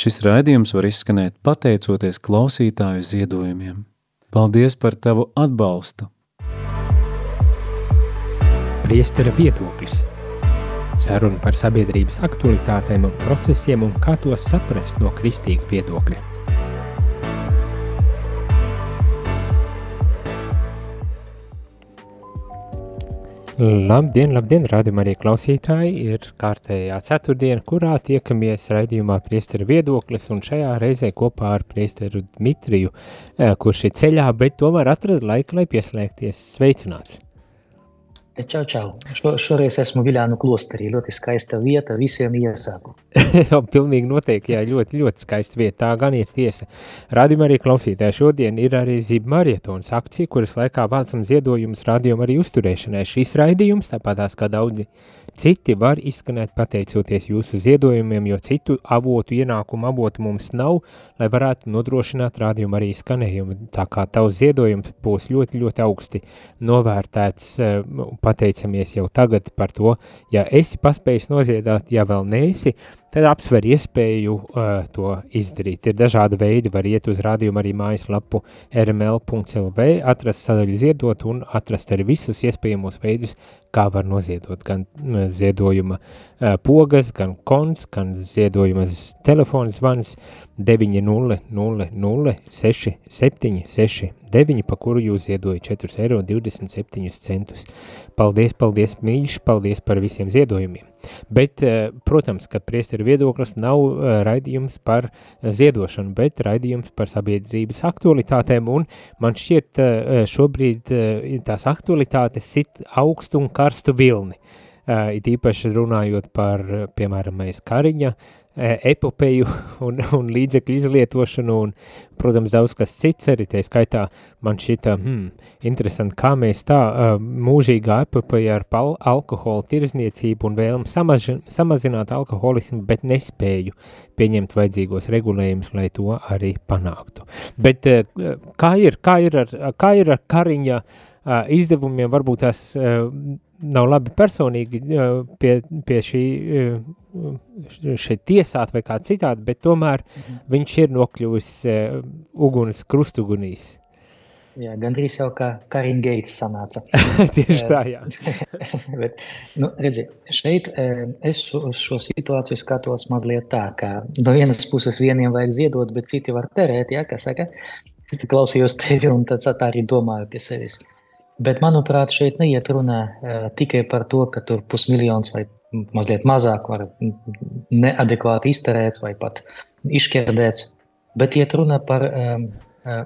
Šis raidījums var izskanēt pateicoties klausītāju ziedojumiem. Paldies par tavu atbalstu! Priestera viedoklis Saruna par sabiedrības aktualitātēm un procesiem un kā tos saprast no kristīga viedokļa. Labdien, labdien, rādījumā arī klausītāji, ir kārtējā ceturtdiena, kurā tiekamies raidījumā priestera viedoklis, un šajā reizē kopā ar priesteru Dmitriju, eh, kurš ir ceļā, bet tomēr atrada laiku, lai pieslēgties. Sveicināts! Čau, čau. Šo, šoreiz esmu Viljānu klosterī. Ļoti skaista vieta, visiem iesāku. Pilnīgi noteikti, jā, ļoti, ļoti skaista vieta. Tā gan ir tiesa. Radījumā arī klausītāji šodien ir arī Zība marietons akcija, kuras laikā vācam ziedojumus rādījumu arī uzturēšanai. Šīs raidījums, tāpat tās kā daudzi Citi var izskanēt pateicoties jūsu ziedojumiem, jo citu avotu, ienākumu avotu mums nav, lai varētu nodrošināt rādījumu arī skanējumu. Tā kā tavs ziedojums būs ļoti, ļoti augsti novērtēts, eh, pateicamies jau tagad par to, ja esi paspējis noziedāt, ja vēl neesi, tad apsver iespēju uh, to izdarīt. Ir dažādi veidi, var iet uz rādījumu arī mājaslapu rml.lv, atrast sadaļu ziedot un atrast arī visus iespējamos veidus, kā var noziedot gan ziedojuma uh, pogas, gan konts, gan ziedojuma telefons zvans 900 67 9, pa kuru jūs ziedojat 4,27 eiro. Paldies, paldies, mīļš, paldies par visiem ziedojumiem. Bet, eh, protams, ka priesteru viedoklis nav eh, raidījums par ziedošanu, bet raidījums par sabiedrības aktualitātēm, un man šķiet eh, šobrīd tās aktualitātes sit augstu un karstu vilni. It īpaši runājot par, piemēram, mēs Kariņa uh, epopeju un, un līdzekļu izlietošanu un, protams, daudz kas cits arī, tie skaitā man šita, hmm, interesanti, kā mēs tā uh, mūžīgā epopeja ar pal alkohola tirzniecību un vēlam samaži, samazināt alkoholismu, bet nespēju pieņemt vajadzīgos regulējumus, lai to arī panāktu. Bet uh, kā ir, kā ir ar, kā ir ar Kariņa izdevumiem, varbūt tās nav labi personīgi pie, pie šī šeit tiesāt vai kā citādi, bet tomēr mhm. viņš ir nokļuvis uguns krustugunīs. Jā, gandrīz jau kā Karin Gates sanāca. Tieši tā, jā. bet, nu, redzi, šeit es uz šo situāciju skatos mazliet tā, ka no vienas puses vieniem vajag ziedot, bet citi var terēt, jā, kā saka. Es klausījos tevi un tad tā arī domāju pie sevis. Uh, Bet, manuprāt, šeit neiet runa tikai par to, ka tur pusmiljons vai mazliet mazāk var neadekvāti izterēts vai pat izšķērdēts. Bet iet runa par,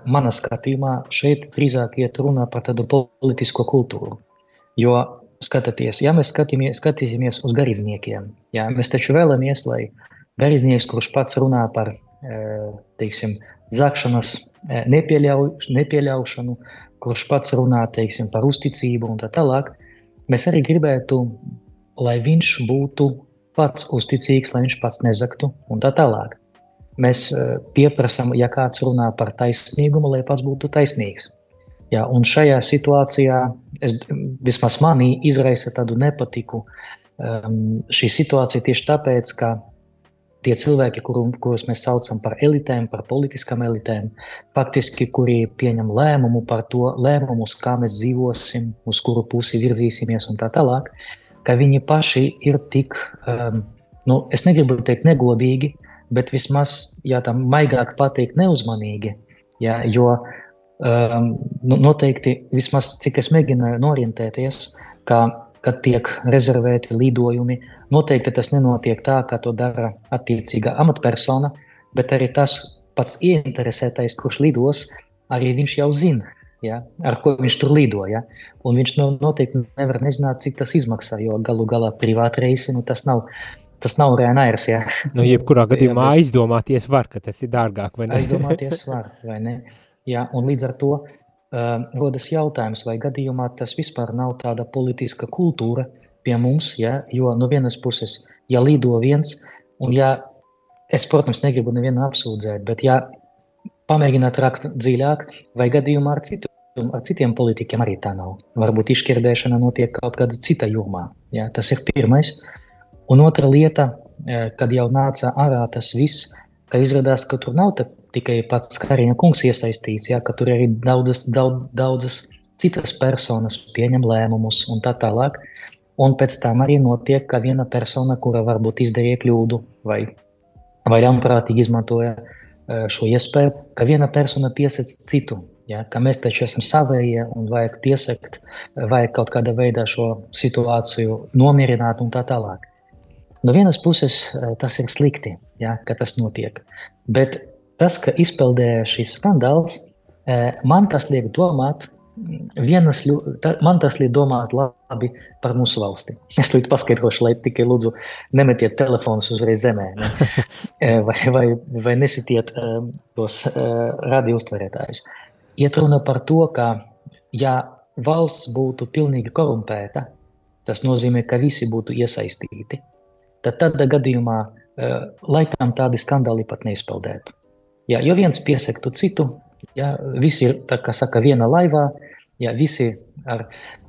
manā skatījumā, šeit drīzāk iet runa par tādu politisko kultūru. Jo, skatieties, ja mēs skatīsimies, skatīsimies uz garīdzniekiem, jā, mēs taču vēlamies, lai garīdznieks, kurš pats runā par, teiksim, zakšanas nepieļaušanu, kurš pats runā teiksim, par uzticību un tā tālāk, mēs arī gribētu, lai viņš būtu pats uzticīgs, lai viņš pats nezaktu un tā tālāk. Mēs eh, pieprasām, ja kāds runā par taisnīgumu, lai pats būtu taisnīgs. Ja, un šajā situācijā, es, vismaz manī, izraisa tādu nepatiku um, šī situācija tieši tāpēc, ka tie cilvēki, kuru, kurus mēs saucam par elitēm, par politiskām elitēm, faktiski, kuri pieņem lēmumu par to, lēmumus, kā mēs dzīvosim, uz kuru pusi virzīsimies un tā tālāk, ka viņi paši ir tik, um, nu, es negribu teikt negodīgi, bet vismaz, ja tā maigāk pateikt, neuzmanīgi, ja, jo um, nu, noteikti, vismaz cik es mēģināju norientēties, ka kad tiek rezervēti lidojumi. Noteikti tas nenotiek tā, kā to dara attiecīgā amatpersona, bet arī tas pats ieinteresētais, kurš lidos, arī viņš jau zina. Ja, ar ko viņš tur lido. Ja? Un viņš nu, noteikti nevar nezināt, cik tas izmaksā. Jo galu galā privāti reisi nu, tas nav. Tas nav Ryanair. Ja? Nu, jebkurā gadījumā ja aizdomāties var, ka tas ir dārgāk. Aizdomāties var, vai ne? Ja, un līdz ar to uh, rodas jautājums, vai gadījumā tas vispār nav tāda politiska kultūra pie mums, ja? jo no vienas puses, ja lido viens, un ja es, protams, negribu nevienu apsūdzēt, bet ja pamēģināt rakt dziļāk, vai gadījumā ar, citu, ar citiem politikiem arī tā nav. Varbūt izšķirdēšana notiek kaut kāda cita jomā. Ja? Tas ir pirmais. Un otra lieta, kad jau nāca ārā tas viss, ka izrādās, ka tur nav tikai pats Kariņa kungs iesaistīts, jā, ka tur arī daudzas, daudz, daudzas citas personas pieņem lēmumus un tā tālāk. Un pēc tam arī notiek, ka viena persona, kura varbūt izdarīja kļūdu vai, vai ļaunprātīgi izmantoja eh, šo iespēju, ka viena persona piesac citu. Ja, ka mēs taču esam savējie un vajag piesakt, vajag kaut kādā veidā šo situāciju nomierināt un tā tālāk. No vienas puses eh, tas ir slikti, ja, ka tas notiek. Bet tas, ka izpeldēja šis skandāls, eh, man tas liek domāt, vienas, man tas liek domāt labi par mūsu valsti. Es līdz paskaidrošu, lai tikai lūdzu nemetiet telefonus uzreiz zemē, ne? Eh, vai, vai, vai nesitiet tos radio uztverētājus. Iet runa par to, ka ja valsts būtu pilnīgi korumpēta, tas nozīmē, ka visi būtu iesaistīti tad tādā gadījumā laikam tādi skandāli pat neizpeldētu. Ja, jo viens piesaktu citu, ja, visi ir, kā saka, viena laivā, ja visi ar,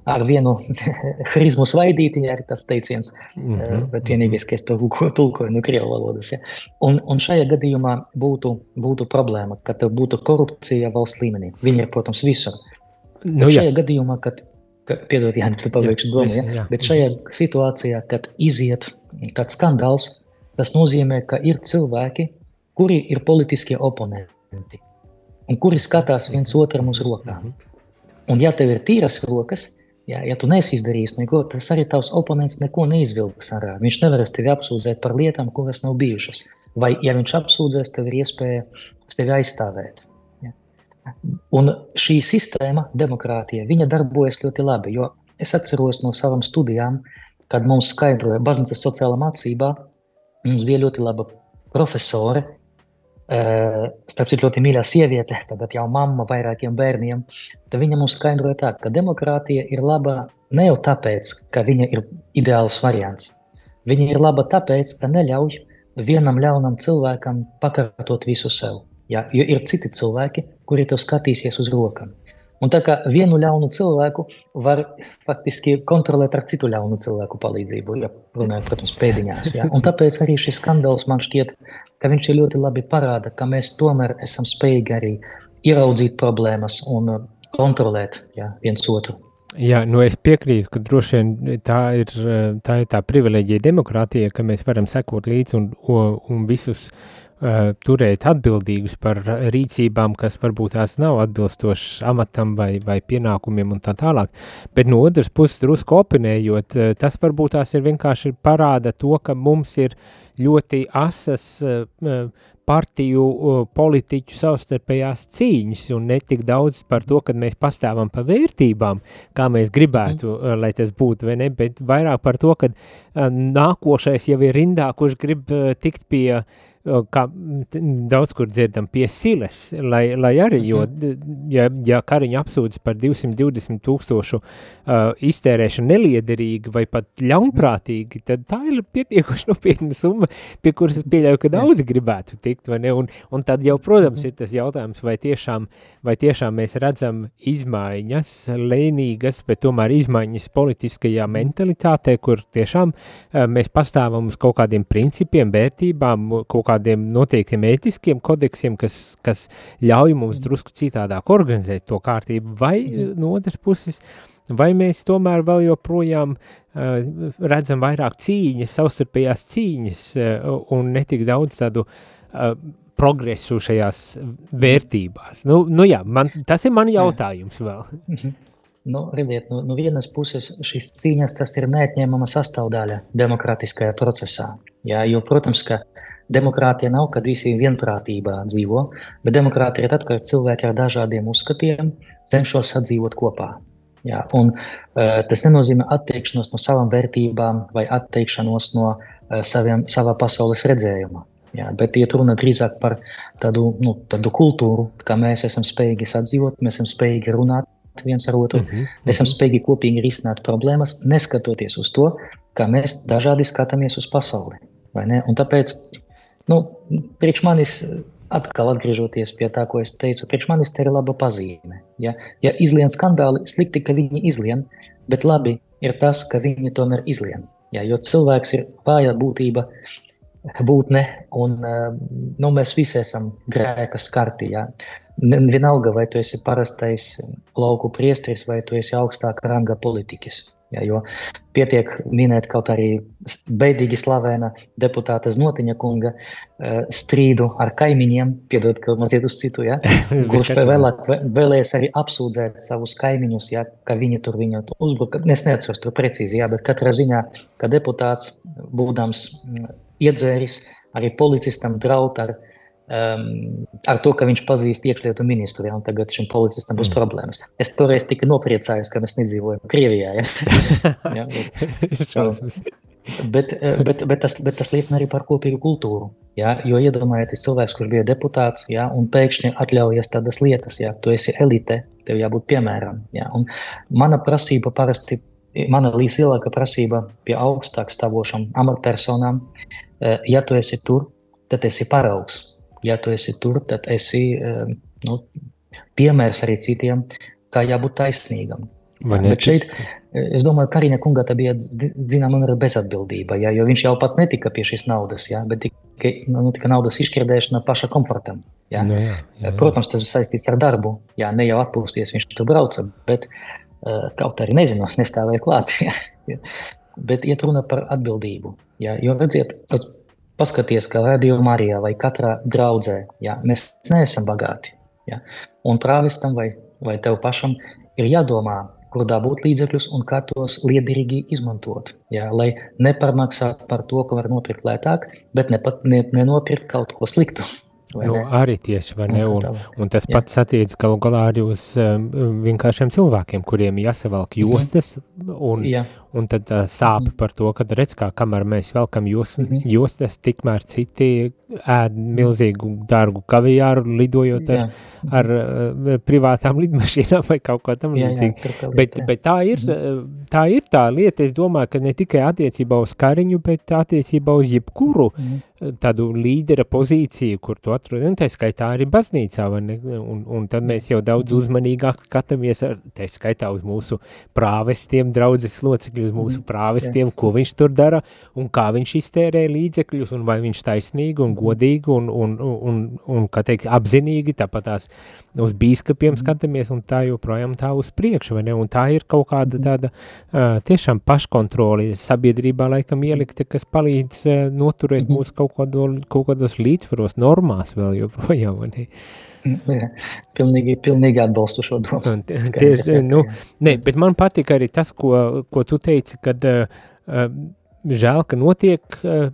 ar vienu hrizmu svaidīti, ja ir tas teiciens, mm -hmm. bet vienīgais, ka es to tulkoju no krievu valodas. Ja. Un, un šajā gadījumā būtu, būtu problēma, ka būtu korupcija valsts līmenī. Viņi ir, protams, visur. Nu, šajā jā. gadījumā, kad, kad piedod, Jānis, tu pabeigšu domu, ja, jā. bet šajā situācijā, kad iziet tāds skandāls, tas nozīmē, ka ir cilvēki, kuri ir politiskie oponenti un kuri skatās viens otram uz rokām. Un, ja tev ir tīras rokas, ja, ja tu neesi izdarījis neko, tas arī tavs oponents neko neizvilks ārā. Viņš nevarēs tevi apsūdzēt par lietām, kuras nav bijušas. Vai, ja viņš apsūdzēs, tev ir iespēja tevi aizstāvēt. Ja. Un šī sistēma, demokrātija, viņa darbojas ļoti labi. Jo es atceros no savām studijām, kad mums skaidroja baznīcas sociālā mācībā, mums bija ļoti laba profesore, starp citu ļoti mīļā sieviete, tagad jau mamma vairākiem bērniem, tad viņa mums skaidroja tā, ka demokrātija ir laba ne jau tāpēc, ka viņa ir ideāls variants. Viņa ir laba tāpēc, ka neļauj vienam ļaunam cilvēkam pakārtot visu sev. Ja? Jo ir citi cilvēki, kuri tev skatīsies uz rokām. Un tā kā vienu ļaunu cilvēku var faktiski kontrolēt ar citu ļaunu cilvēku palīdzību, ja runājot, protams, pēdiņās. Ja? Un tāpēc arī šis skandāls man šķiet, ka viņš ļoti labi parāda, ka mēs tomēr esam spējīgi arī ieraudzīt problēmas un kontrolēt ja, viens otru. Jā, nu es piekrītu, ka droši vien tā ir tā, ir tā privileģija demokrātija, ka mēs varam sekot līdzi un, un visus uh, uh, turēt atbildīgus par rīcībām, kas varbūt tās nav atbilstošas amatam vai, vai pienākumiem un tā tālāk. Bet no otras puses, drusku opinējot, uh, tas varbūt tās ir vienkārši parāda to, ka mums ir ļoti asas uh, partiju politiķu savstarpējās cīņas un netik daudz par to, kad mēs pastāvam pa vērtībām, kā mēs gribētu, mm. lai tas būtu, vai ne, bet vairāk par to, kad nākošais jau ir rindā, kurš grib tikt pie uh, kā daudz kur dzirdam, pie siles, lai, lai arī, jo, mhm. ja, ja kariņa apsūdzas par 220 tūkstošu uh, iztērēšanu neliederīgi vai pat ļaunprātīgi, tad tā ir pietiekoši nopietna summa, pie kuras es pieļauju, ka daudz gribētu tikt, vai ne, un, un tad jau, protams, mhm. ir tas jautājums, vai tiešām, vai tiešām mēs redzam izmaiņas, lēnīgas, bet tomēr izmaiņas politiskajā mhm. mentalitātē, kur tiešām uh, mēs pastāvam uz kaut kādiem principiem, vērtībām, kaut kā kādiem noteiktiem ētiskiem kodeksiem, kas, kas ļauj mums drusku citādāk organizēt to kārtību, vai mm. no otras puses, vai mēs tomēr vēl joprojām uh, redzam vairāk cīņas, savstarpējās cīņas uh, un netik daudz tādu uh, progresu šajās vērtībās. Nu, nu jā, man, tas ir man jautājums vēl. Mhm. Nu, redziet, no, no vienas puses šīs cīņas tas ir neatņemama sastāvdaļa demokrātiskajā procesā. Jā, jo, protams, ka Demokrātija nav, kad visi vienprātībā dzīvo, bet demokrātija ir tad, kad cilvēki ar dažādiem uzskatiem cenšas sadzīvot kopā. Jā, un, uh, tas nenozīmē atteikšanos no savām vērtībām vai atteikšanos no uh, saviem, savā pasaules redzējuma. Jā, bet iet runa drīzāk par tādu, nu, tādu kultūru, kā mēs esam spējīgi sadzīvot, mēs esam spējīgi runāt viens ar otru, uh -huh, uh -huh. esam spējīgi kopīgi risināt problēmas, neskatoties uz to, kā mēs dažādi skatāmies uz pasauli. Un tāpēc Nu, priekš manis, atkal atgriežoties pie tā, ko es teicu, priekš manis tā ir laba pazīme. Ja, ja izlien skandāli, slikti, ka viņi izlien, bet labi ir tas, ka viņi tomēr izlien. Ja, jo cilvēks ir vāja būtība, būtne, un nu, mēs visi esam grēka skarti. Ja? Vienalga, vai tu esi parastais lauku priesteris vai tu esi augstāka ranga politiķis. Ja, jo pietiek minēt kaut arī beidīgi slavēna deputāta Znotiņa kunga uh, strīdu ar kaimiņiem, piedod, ka mazliet uz citu, ja, kurš vēlāk vēlēs arī apsūdzēt savus kaimiņus, ja, ka viņi tur viņu uzbruka. Es neatceros tur precīzi, ja, bet katrā ziņā, ka deputāts, būdams iedzēris, arī policistam draud ar um, ar to, ka viņš pazīst iekšlietu ministru, ja, un tagad šim policistam būs mm. problēmas. Es toreiz tikai nopriecājos, ka mēs nedzīvojam Krievijā. Ja. ja, bet, bet, eh, bet, bet, tas, bet tas liecina arī par kopīgu kultūru. Ja, jo iedomājieties, cilvēks, kurš bija deputāts, ja, un pēkšņi atļaujas tādas lietas, ja tu esi elite, tev jābūt piemēram. Ja, mana prasība parasti. Mana lielākā prasība pie augstāk stāvošām amatpersonām, ja tu esi tur, tad esi paraugs ja tu esi tur, tad esi eh, nu, piemērs arī citiem, kā jābūt taisnīgam. Bet šeit, eh, es domāju, ka Karina kunga tā bija zināmā mērā bezatbildība, ja, jo viņš jau pats netika pie šīs naudas, ja, bet tikai nu, tika naudas izšķirdēšana paša komfortam. Ja. Nu, jā, jā, jā. Protams, tas saistīts ar darbu. Jā, ne jau atpūsties, viņš tur brauca, bet uh, kaut arī nezinu, nestāvēja klāt. Ja. Bet iet runa par atbildību. Ja, jo redziet, paskaties, ka Radio Marijā vai katrā draudzē, ja, mēs neesam bagāti. Ja, un prāvistam vai, vai tev pašam ir jādomā, kur dabūt līdzekļus un kā tos liederīgi izmantot. Ja, lai neparmaksātu par to, ko var nopirkt lētāk, bet ne, ne, nenopirkt kaut ko sliktu. Nu, arī tieši, vai ne, un, un tas jā. pats attiec galu galā arī uz um, vienkāršiem cilvēkiem, kuriem jāsavalk jostas, un, jā. Un tad uh, sāp par to, kad redz, kā kamēr mēs velkam jos, mm -hmm. jostas, tikmēr citi ēd milzīgu dārgu kavijāru, lidojot ar, ar uh, privātām lidmašīnām vai kaut ko tam līdzīgi. Bet, bet tā, ir, mhm. tā ir tā lieta, es domāju, ka ne tikai attiecībā uz kariņu, bet attiecībā uz jebkuru mm -hmm tādu līdera pozīciju, kur tu atrod, un tā skaitā arī baznīcā, vai ne? Un, un tad mēs jau daudz uzmanīgāk skatāmies, ar, tā skaitā uz mūsu prāvestiem, draudzes locekļu, uz mūsu mhm. prāvestiem, ko viņš tur dara, un kā viņš iztērē līdzekļus, un vai viņš taisnīgi un godīgi, un, un, un, un, kā teikt, apzinīgi, tāpat tās uz bīskapiem mhm. skatāmies, un tā joprojām tā uz priekšu, vai ne? Un tā ir kaut kāda tāda uh, tiešām paškontroli sabiedrībā laikam ielikta, kas palīdz uh, noturēt mūsu kaut kādo, kaut kādos līdzsvaros normās vēl joprojām. Ne? Jā, pilnīgi, pilnīgi atbalstu šo domu. Tieši, nu, ne, bet man patīk arī tas, ko, ko tu teici, kad uh, žēl, ka notiek uh,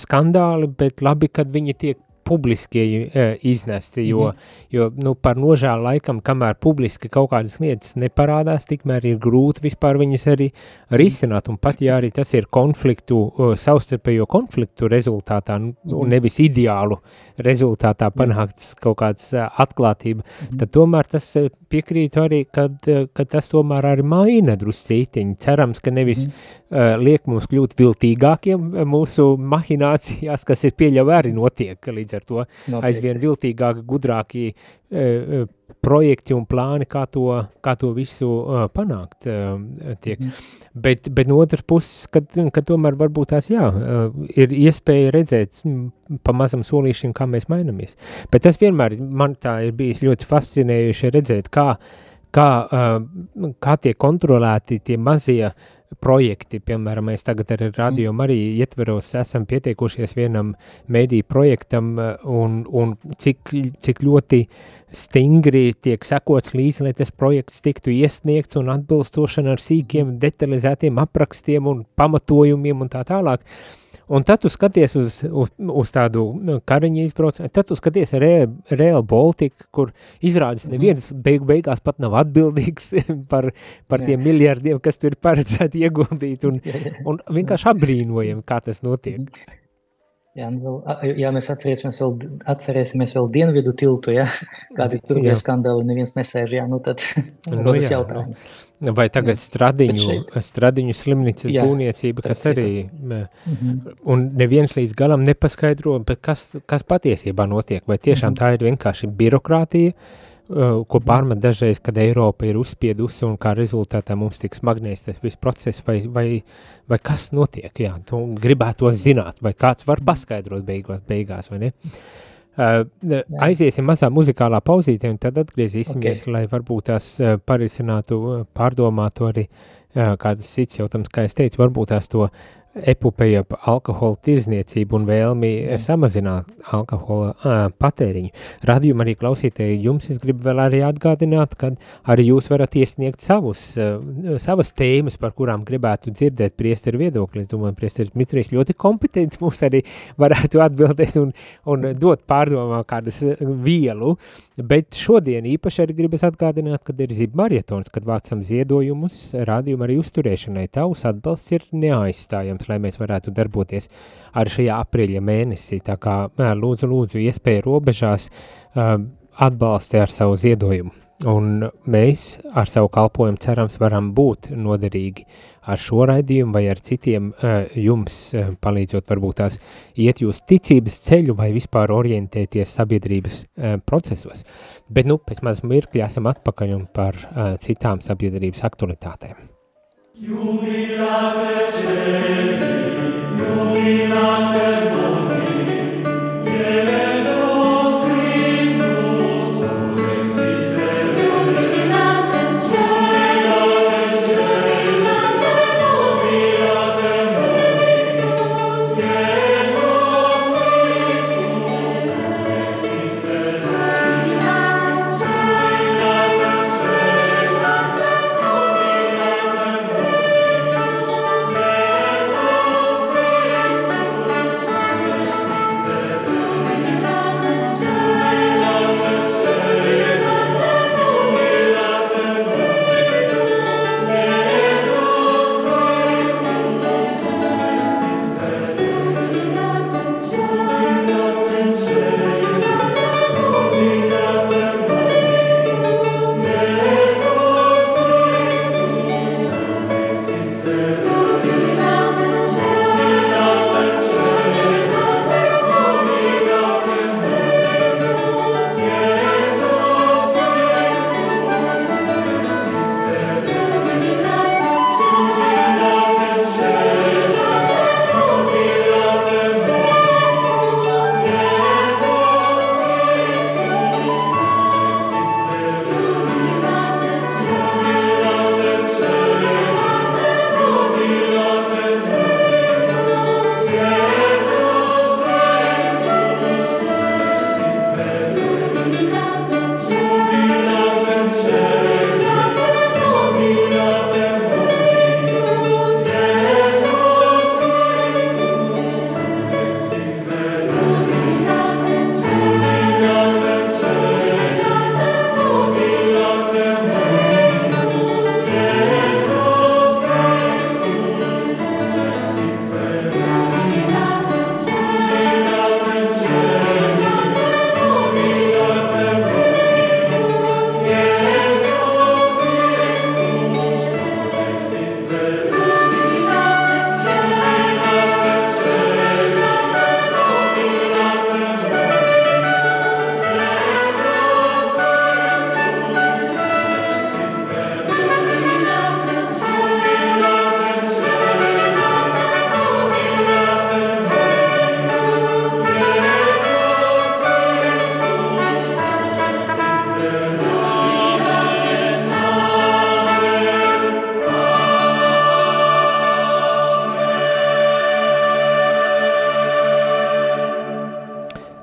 skandāli, bet labi, kad viņi tiek publiski e, iznesti, jo, mm jo nu, par nožēlu laikam, kamēr publiski kaut kādas lietas neparādās, tikmēr ir grūti vispār viņas arī risināt, un pat ja arī tas ir konfliktu, uh, savstarpējo konfliktu rezultātā, nu, mm -hmm. un nevis ideālu rezultātā panākts kaut kāds uh, atklātība, mm -hmm. tad tomēr tas piekrītu arī, kad, kad tas tomēr arī maina druscītiņi. Cerams, ka nevis mm uh, liek mums kļūt viltīgākiem mūsu mahinācijās, kas ir pieļauj arī notiek līdz ar to Notiek. aizvien viltīgāki, gudrāki e, projekti un plāni, kā to, kā to visu uh, panākt. Uh, tiek. Mm. Bet, bet no otras puses, kad, kad tomēr varbūt tās, jā, uh, ir iespēja redzēt pa mazam solīšiem, kā mēs mainamies. Bet tas vienmēr man tā ir bijis ļoti fascinējuši redzēt, kā, kā, uh, kā tiek kontrolēti tie mazie uh, projekti, piemēram, mēs tagad ar Radio Mariju ietveros esam pieteikušies vienam mēdī projektam un, un cik, cik ļoti stingri tiek sekots līdzi, lai tas projekts tiktu iesniegts un atbilstošana ar sīkiem detalizētiem aprakstiem un pamatojumiem un tā tālāk. Uh, Un tad tu skaties uz, uz, uz tādu nu, kariņu izbraucienu, tad tu skaties Real, Real Baltica, kur izrādes mhm. neviens beig, beigās pat nav atbildīgs par, par tiem miljardiem, kas tur ir paredzēti ieguldīt, un, un vienkārši apbrīnojam, kā tas notiek. Jā, nu, jā, mēs atcerēsimies vēl, atcerēsimies vēl dienvidu tiltu, ja? kādi tur bija skandāli, neviens nesēž, jā, nu tad nu, jā, jautājumi. Nu. Vai tagad jā. stradiņu, stradiņu slimnīcas jā, būvniecība, kas arī, mm -hmm. un neviens līdz galam nepaskaidro, bet kas, kas patiesībā notiek, vai tiešām mm -hmm. tā ir vienkārši birokrātija, ko pārmet dažreiz, kad Eiropa ir uzspiedusi un kā rezultātā mums tiks magnēs tas viss process, vai, vai, vai kas notiek, jā, tu gribētu to zināt, vai kāds var paskaidrot beigās, beigās vai ne? Uh, aiziesim mazā muzikālā pauzīte un tad atgriezīsimies, okay. lai varbūt tās uh, parisinātu, pārdomātu arī uh, kādas cits jautājums, kā es teicu, varbūt tās to epopeja par alkohola tirzniecību un vēlmi samazināt alkohola uh, patēriņu. Radījuma arī klausītāji, jums es gribu vēl arī atgādināt, ka arī jūs varat iesniegt savus, savas tēmas, par kurām gribētu dzirdēt priesteru viedokli. Es domāju, priesteris Dmitrijs ļoti kompetents mums arī varētu atbildēt un, un dot pārdomā kādas vielu, bet šodien īpaši arī gribas atgādināt, kad ir zib marietons, kad vācam ziedojumus radījuma arī uzturēšanai. Tavs atbalsts ir neaizstājams nepieciešams, lai mēs varētu darboties arī šajā aprīļa mēnesī. Tā kā lūdzu, lūdzu, iespēju robežās um, atbalsti ar savu ziedojumu. Un mēs ar savu kalpojumu cerams varam būt noderīgi ar šo raidījumu vai ar citiem uh, jums uh, palīdzot varbūt tās iet jūs ticības ceļu vai vispār orientēties sabiedrības uh, procesos. Bet nu, pēc maz mirkļa esam atpakaļ un par citām sabiedrības aktualitātēm. Jubilate celi, jubilate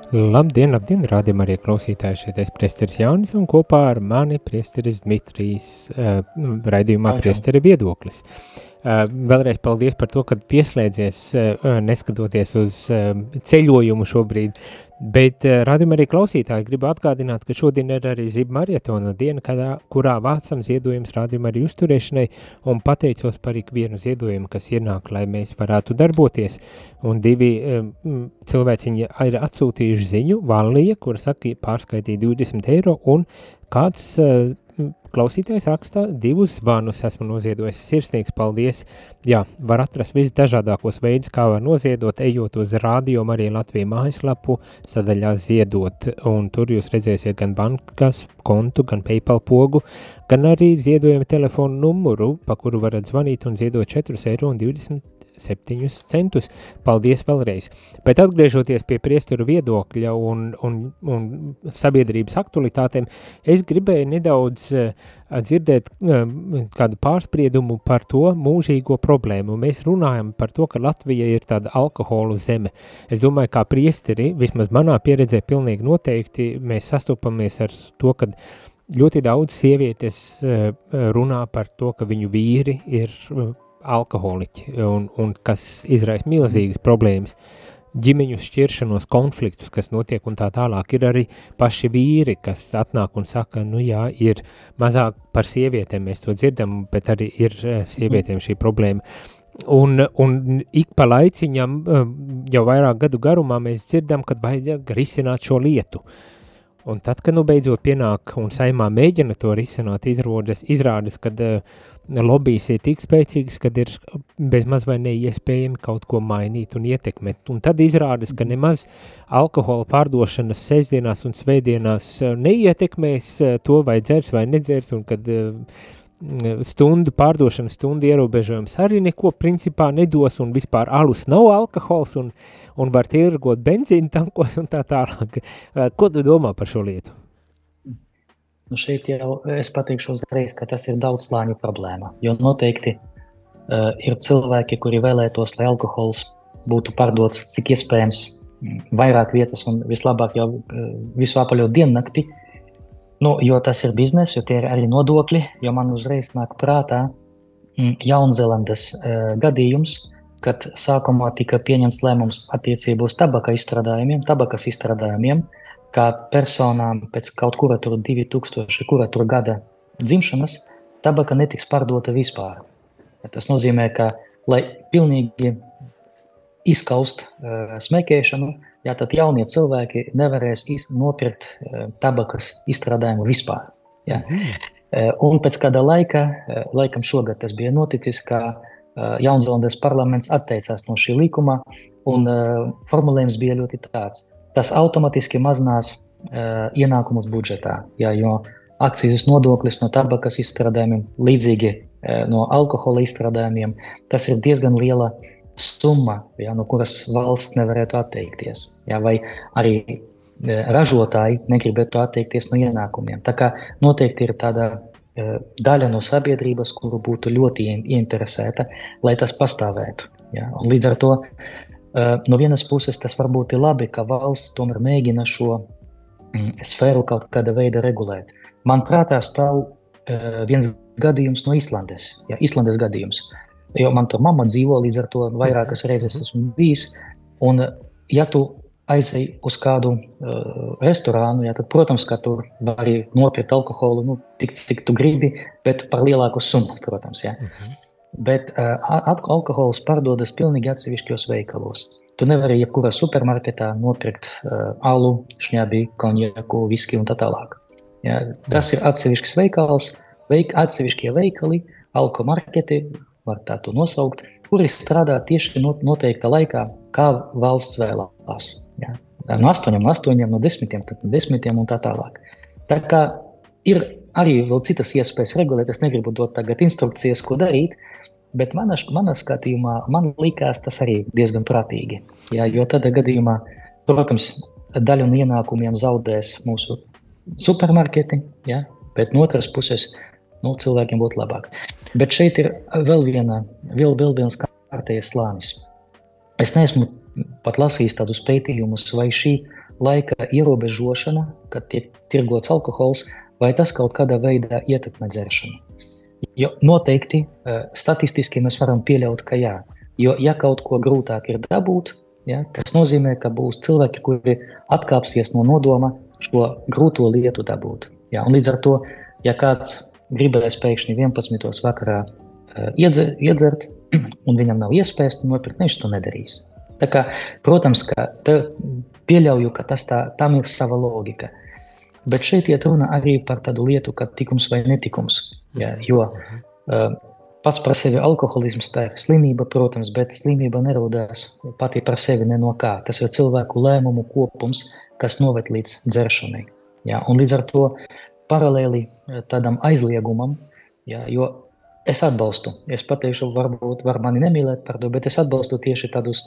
Labdien, labdien, rādījumā arī klausītāji šeit es priesteris Jaunis un kopā ar mani priesteris Dmitrijs uh, raidījumā priesteri viedoklis. Uh, vēlreiz paldies par to, ka pieslēdzies, uh, neskatoties uz uh, ceļojumu šobrīd, bet uh, radījumā arī klausītāji gribu atgādināt, ka šodien ir arī Zib marietona diena, kādā, kurā vācam ziedojums rādījumā arī uzturēšanai un pateicos par ikvienu ziedojumu, kas ienāk, lai mēs varētu darboties. Un divi uh, cilvēciņi ir atsūtījuši ziņu, Valija, kur saka, pārskaitīja 20 eiro un kāds uh, klausītājs rakstā divus zvanus esmu noziedojis. Sirsnīgs paldies. Jā, var atrast visdažādākos veidus, kā var noziedot, ejot uz radio Marija Latvija mājaslapu, sadaļā ziedot, un tur jūs redzēsiet gan bankas kontu, gan PayPal pogu, gan arī ziedojuma telefonu numuru, pa kuru varat zvanīt un ziedot 4 eiro un 20 7 centus. Paldies vēlreiz. Bet atgriežoties pie priesturu viedokļa un, un, un sabiedrības aktualitātēm, es gribēju nedaudz uh, dzirdēt uh, kādu pārspriedumu par to mūžīgo problēmu. Mēs runājam par to, ka Latvija ir tāda alkoholu zeme. Es domāju, kā priesteri, vismaz manā pieredzē pilnīgi noteikti, mēs sastopamies ar to, ka ļoti daudz sievietes uh, runā par to, ka viņu vīri ir alkoholiķi, un, un kas izraisa milzīgas problēmas, ģimeņu šķiršanos, konfliktus, kas notiek un tā tālāk. Ir arī paši vīri, kas atnāk un saka, nu jā, ir mazāk par sievietēm, mēs to dzirdam, bet arī ir eh, sievietēm šī problēma. Un, un ik pa laiciņam, eh, jau vairāk gadu garumā mēs dzirdam, kad vajag risināt šo lietu. Un tad, kad nu beidzot pienāk un saimā mēģina to risināt, izrādes, izrādes kad uh, lobbyis ir tik spēcīgs, kad ir bezmaz vai neiespējami kaut ko mainīt un ietekmēt. Un tad izrādas, ka nemaz alkohola pārdošanas sestdienās un svētdienās eh, neietekmēs eh, to, vai dzers vai nedzers, un kad eh, stundu pārdošanas stundu ierobežojums arī neko principā nedos, un vispār alus nav alkohols, un, un var tirgot benzīnu tankos un tā tālāk. Ko tu domā par šo lietu? Nu šeit jau es pateikšu uzreiz, ka tas ir daudzslāņu problēma. Jo noteikti uh, ir cilvēki, kuri vēlētos, lai alkohols būtu pārdots cik iespējams vairāk vietas un vislabāk jau uh, visu apaļo diennakti. Nu, jo tas ir bizness, jo tie ir arī nodokļi. Man uzreiz nāk prātā mm, Jaunzēlandes uh, gadījums, kad sākumā tika pieņemts lēmums attiecībā uz tabaka izstrādājumiem, tabakas izstrādājumiem. Uh, kā personām pēc kaut kura tur 2000, kura gada dzimšanas, tabaka netiks pārdota vispār. Tas nozīmē, ka, lai pilnīgi izskaust uh, smēķēšanu, jā, tad jaunie cilvēki nevarēs nopirkt uh, tabakas izstrādājumu vispār. Jā. Mm. Uh, un pēc kāda laika, uh, laikam šogad tas bija noticis, ka Jaunzēlandes parlaments atteicās no šī likuma, un formulējums bija ļoti tāds tas automātiski mazinās ienākumus budžetā. Jā, jo akcijas nodoklis no tabakas izstrādājumiem, līdzīgi no alkohola izstrādājumiem, tas ir diezgan liela summa, jā, no kuras valsts nevarētu atteikties. Jā, vai arī uh, ražotāji negribētu atteikties no ienākumiem. Tā kā noteikti ir tāda daļa no sabiedrības, kuru būtu ļoti interesēta, lai tas pastāvētu. Ja? Un līdz ar to No vienas puses, tas varbūt ir labi, ka valsts tomēr mēģina šo mm, sfēru kaut kāda veida regulēt. Man prātā stāv viens gadījums no Islandes, ja, Islandes gadījums. Jo man tur mamma dzīvo, līdz ar to vairākas reizes esmu bijis. Un, ja tu aizej uz kādu uh, restorānu, ja, tad, protams, ka tur var arī nopirkt alkoholu, nu, tik cik tu gribi, bet par lielāku summu, protams. Ja. Uh mhm. -huh. Bet uh, alkohols pardodas pilnīgi atsevišķos veikalos. Tu nevari jebkurā supermarketā nopirkt uh, alu, šņābi, konjaku, viski un tā tālāk. Ja, tas ir atsevišķs veikals, veik, atsevišķie veikali, alkomarketi, var tā to nosaukt, kuri strādā tieši noteikta laikā, kā valsts vēlās. Ja. No 8, no 8, no 10, no 10 un tā tālāk. Tā kā ir arī vēl citas iespējas regulēt. Es negribu dot tagad instrukcijas, ko darīt, bet manā, manā skatījumā man likās tas arī diezgan prātīgi. Jā, jo tādā gadījumā, protams, daļu no ienākumiem zaudēs mūsu supermarketi, jā, bet no otras puses nu, cilvēkiem būtu labāk. Bet šeit ir vēl, viena, vēl, vēl viens kārtējs slānis. Es neesmu pat lasījis tādus pētījumus, vai šī laika ierobežošana, kad tiek tirgots alkohols, vai tas kaut kādā veidā ietekmē dzeršanu. Jo noteikti eh, statistiski mēs varam pieļaut, ka jā. Jo, ja kaut ko grūtāk ir dabūt, ja, tas nozīmē, ka būs cilvēki, kuri atkāpsies no nodoma šo grūto lietu dabūt. Ja, līdz ar to, ja kāds gribēs pēkšņi 11. vakarā uh, iedzer, iedzert, un viņam nav iespējas to nopirkt, viņš to nedarīs. Tā kā, protams, ka pieļauju, ka tas tā, tam ir sava loģika. Bet šeit iet runa arī par tādu lietu, kā tikums vai netikums. Jā, jo uh, pats par sevi alkoholisms tā ir slimība, protams, bet slimība nerodās pati par sevi ne no kā. Tas ir cilvēku lēmumu kopums, kas noved līdz dzeršanai. Jā, un līdz ar to paralēli tādam aizliegumam, jā, jo es atbalstu, es pateikšu, varbūt var mani nemīlēt par to, bet es atbalstu tieši tādus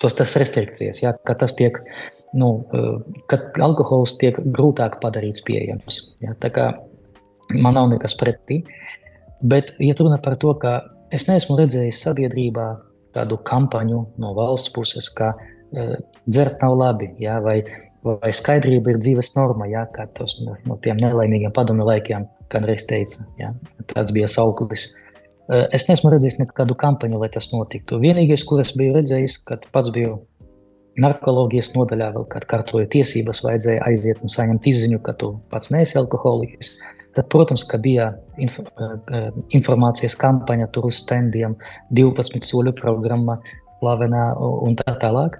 tos, tas restrikcijas, jā, ka tas tiek, nu, ka alkohols tiek grūtāk padarīts pieejams. Jā, tā kā man nav nekas pretī, bet iet runa par to, ka es neesmu redzējis sabiedrībā tādu kampaņu no valsts puses, ka uh, dzert nav labi, jā, vai, vai skaidrība ir dzīves norma, jā, kā tos no, no tiem nelaimīgiem padomu laikiem kādreiz teica. Jā, tāds bija sauklis. Eh, es neesmu redzējis nekādu kampaņu, lai tas notiktu. Vienīgais, ko es biju redzējis, kad pats biju narkoloģijas nodaļā, vēl kad kārtoja tiesības, vajadzēja aiziet un saņemt izziņu, ka tu pats neesi alkoholiķis. Tad, protams, ka bija inf eh, informācijas kampaņa tur uz standiem, 12 soļu programma, Lavenā un tā tālāk.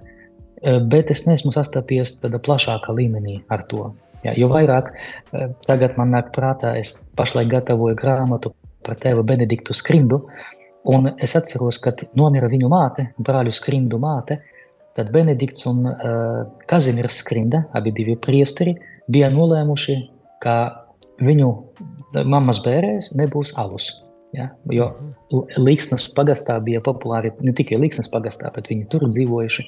Eh, bet es neesmu sastapies tādā plašākā līmenī ar to. Jā, jo vairāk eh, tagad man nāk prātā, es pašlaik gatavoju grāmatu par tēvu Benediktu Skrindu, un es atceros, kad nomira viņu māte, brāļu Skrindu māte, tad Benedikts un uh, Kazimirs Skrinda, abi divi priesteri, bija nolēmuši, ka viņu mammas bērēs nebūs alus. Ja? Jo Līksnas pagastā bija populāri ne tikai Līksnas pagastā, bet viņi tur dzīvojuši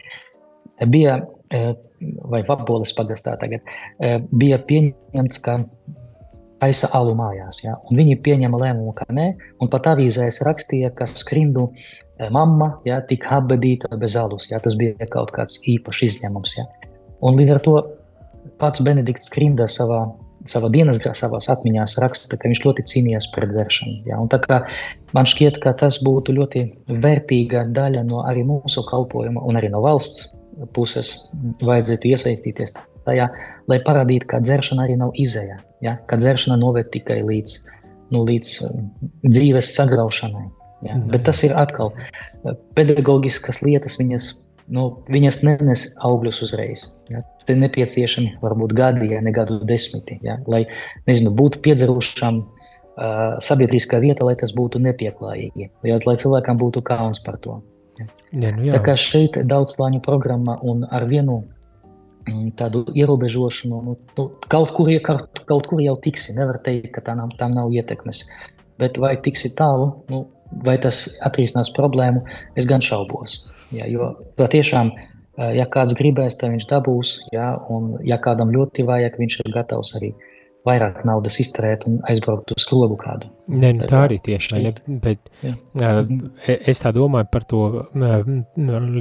bija, e, vai Vaboles pagastā tagad, e, bija pieņemts, ka taisa alu mājās. Ja? Un viņi pieņēma lēmumu, ka nē, un pat avīzēs rakstīja, ka skrindu e, mamma ja, tika apbedīta bez alus. Ja? Tas bija kaut kāds īpašs izņēmums. Ja? Un līdz ar to pats Benedikts Skrinda savā, savā dienas savās atmiņās raksta, ka viņš ļoti cīnījās pret dzeršanu. Ja? Un tā kā man šķiet, ka tas būtu ļoti vērtīga daļa no arī mūsu kalpojuma un arī no valsts puses vajadzētu iesaistīties tajā, lai parādītu, ka dzeršana arī nav izēja, ja? ka dzeršana noved tikai līdz, nu, līdz um, dzīves sagraušanai. Ja? Mm. Bet tas ir atkal uh, pedagoģiskas lietas, viņas, nu, viņas nenes augļus uzreiz. Ja? Te nepieciešami varbūt gadi, ja ne gadu desmiti, ja? lai nezinu, būtu piedzerušām uh, sabiedriskā vieta, lai tas būtu nepieklājīgi, ja? lai cilvēkam būtu kauns par to. Ja, nu jā. Tā kā šeit daudz slāņu programma un ar vienu mm, tādu ierobežošanu, nu, nu, kaut, kur, kaut, kaut kur jau tiksi. Nevar teikt, ka tā nav, tam nav ietekmes. Bet vai tiksi tālu, nu, vai tas atrisinās problēmu, es gan šaubos. Ja, jo patiešām, ja kāds gribēs, tad viņš dabūs, ja, un ja kādam ļoti vajag, viņš ir gatavs arī uh, vairāk naudas iztērēt un aizbraukt uz slogu kādu. Nē, nu, tā arī tieši ne, bet jā. uh, es tā domāju par to uh,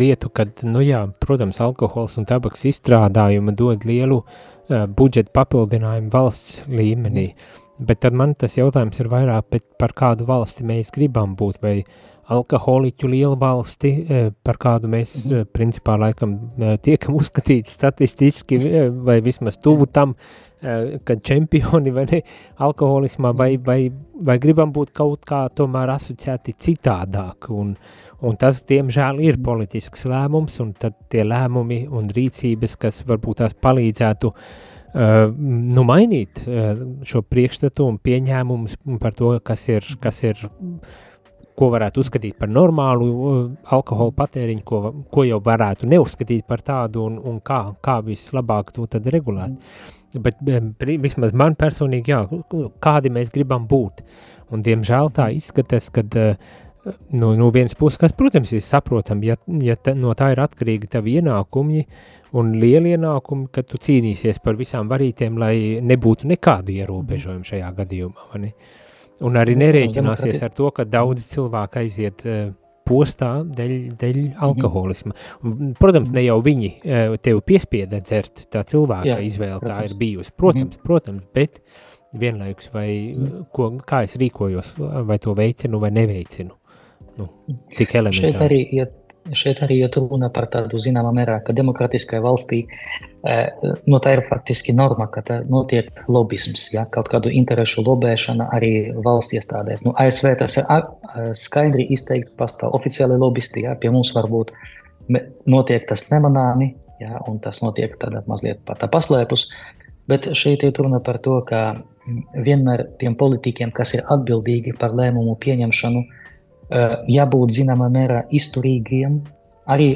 lietu, kad, nu jā, protams, alkohols un tabaks izstrādājuma dod lielu uh, budžeta papildinājumu valsts līmenī, bet tad man tas jautājums ir vairāk par kādu valsti mēs gribam būt, vai alkoholiķu lielu valsti, par kādu mēs mhm. principā laikam tiekam uzskatīti statistiski, vai vismaz tuvu tam, kad čempioni vai ne, alkoholismā, vai, vai, vai gribam būt kaut kā tomēr asociēti citādāk, un, un tas, diemžēl, ir politisks lēmums, un tad tie lēmumi un rīcības, kas varbūt tās palīdzētu uh, nu mainīt uh, šo priekšstatu un pieņēmumus par to, kas ir, kas ir ko varētu uzskatīt par normālu uh, alkohola patēriņu, ko, ko jau varētu neuzskatīt par tādu un, un kā, kā vislabāk to tad regulēt. Bet vismaz man personīgi, jā, kādi mēs gribam būt. Un, diemžēl tā izskatās, ka no, no vienas puses, kas, protams, ir saprotami, ja, ja ta, no tā ir atkarīgi tavi ienākumi un lieli ienākumi, ka tu cīnīsies par visām varītēm, lai nebūtu nekādu ierobežojumu šajā gadījumā. Ne? Un arī nu, nerēķināsies ar to, ka daudz cilvēku aiziet uh, postā dēļ, dēļ alkoholisma. Un, protams, ne jau viņi e, tevi piespieda dzert, tā cilvēka Jā, izvēle protams. tā ir bijusi. Protams, mm. protams, bet vienlaikus vai mm. ko, kā es rīkojos, vai to veicinu vai neveicinu. Nu, tik elementāri. Šeit arī, ja šeit arī ir runa par tādu zināmā mērā, ka demokrātiskajā valstī nu, tā ir faktiski norma, ka notiek lobisms, ja, kaut kādu interesu lobēšana arī valsts iestādēs. Nu, ASV tas ir skaidri izteikts, pastāv oficiāli lobisti, ja, pie mums varbūt notiek tas nemanāmi, ja, un tas notiek tādā mazliet pat paslēpus. Bet šeit ir runa par to, ka vienmēr tiem politikiem, kas ir atbildīgi par lēmumu pieņemšanu, jābūt zināmā mērā izturīgiem arī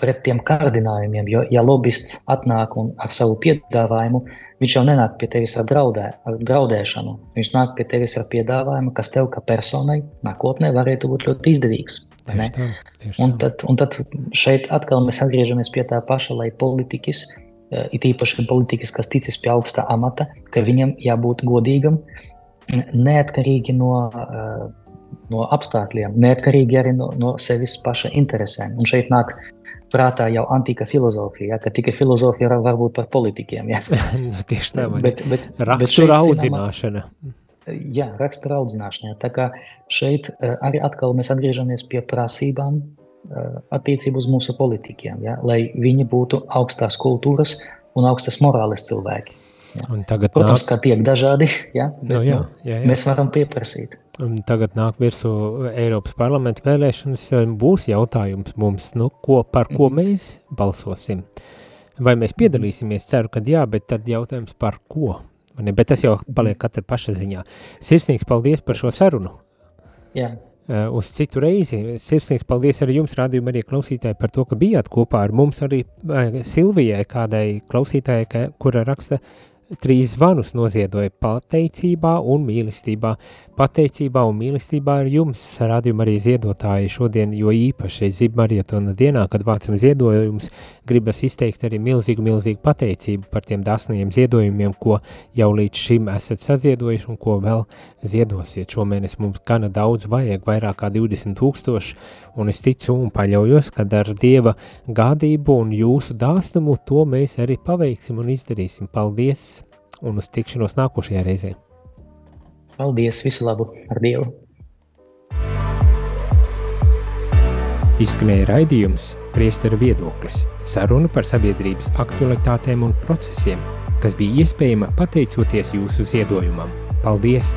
pret tiem kārdinājumiem. Jo, ja lobbyists atnāk un ar savu piedāvājumu, viņš jau nenāk pie tevis ar, draudē, ar draudēšanu. Viņš nāk pie tevis ar piedāvājumu, kas tev kā personai nākotnē varētu būt ļoti izdevīgs. Tieši tā, tieši un, tad, un tad šeit atkal mēs atgriežamies pie tā paša, lai politiķis, eh, it īpaši politiķis, kas ticis pie augsta amata, ka viņam jābūt godīgam, neatkarīgi no uh, no apstākļiem, neatkarīgi arī no, no sevis paša interesēm. Un šeit nāk prātā jau antika filozofija, ja, ka tikai filozofija var, var būt par politikiem. Ja. nu, tieši tā, bet, bet, rakstura bet audzināšana. Jā, rakstura audzināšana. Tā kā šeit eh, arī atkal mēs atgriežamies pie prasībām eh, attiecību uz mūsu politikiem, ja, lai viņi būtu augstās kultūras un augstas morāles cilvēki. Protams, nāk... ka tiek dažādi, ja, no, jā, nu, jā, jā. mēs varam pieprasīt. Tagad nāk virsū Eiropas parlamenta vēlēšanas. Būs jautājums mums, nu, ko, par ko mhm. mēs balsosim. Vai mēs piedalīsimies? Ceru, ka jā, bet tad jautājums par ko? Ne, bet tas jau paliek katra paša ziņā. Sirsnīgs paldies par šo sarunu. Jā. Uh, uz citu reizi. Sirsnīgs paldies arī jums, rādījumi, arī klausītāji, par to, ka bijāt kopā ar mums. Arī uh, Silvijai, kādai klausītājai, kura raksta, uh, trīs zvanus noziedoja pateicībā un mīlestībā. Pateicībā un mīlestībā ir jums, rādījuma arī ziedotāji šodien, jo īpaši zibmarietona dienā, kad vācam ziedojumus, gribas izteikt arī milzīgu, milzīgu pateicību par tiem dasniem ziedojumiem, ko jau līdz šim esat saziedojuši un ko vēl ziedosiet. Šomēnes mums gana daudz vajag, vairāk kā 20 tūkstoši, un es ticu un paļaujos, ka ar Dieva gādību un jūsu dāsnumu to mēs arī paveiksim un izdarīsim. Paldies! Un uz tikšanos nākošajā reizē. Paldies, visu labu ar Dievu! Izskanēja raidījums Priesteru viedoklis – saruna par sabiedrības aktualitātēm un procesiem, kas bija iespējama pateicoties jūsu ziedojumam. Paldies!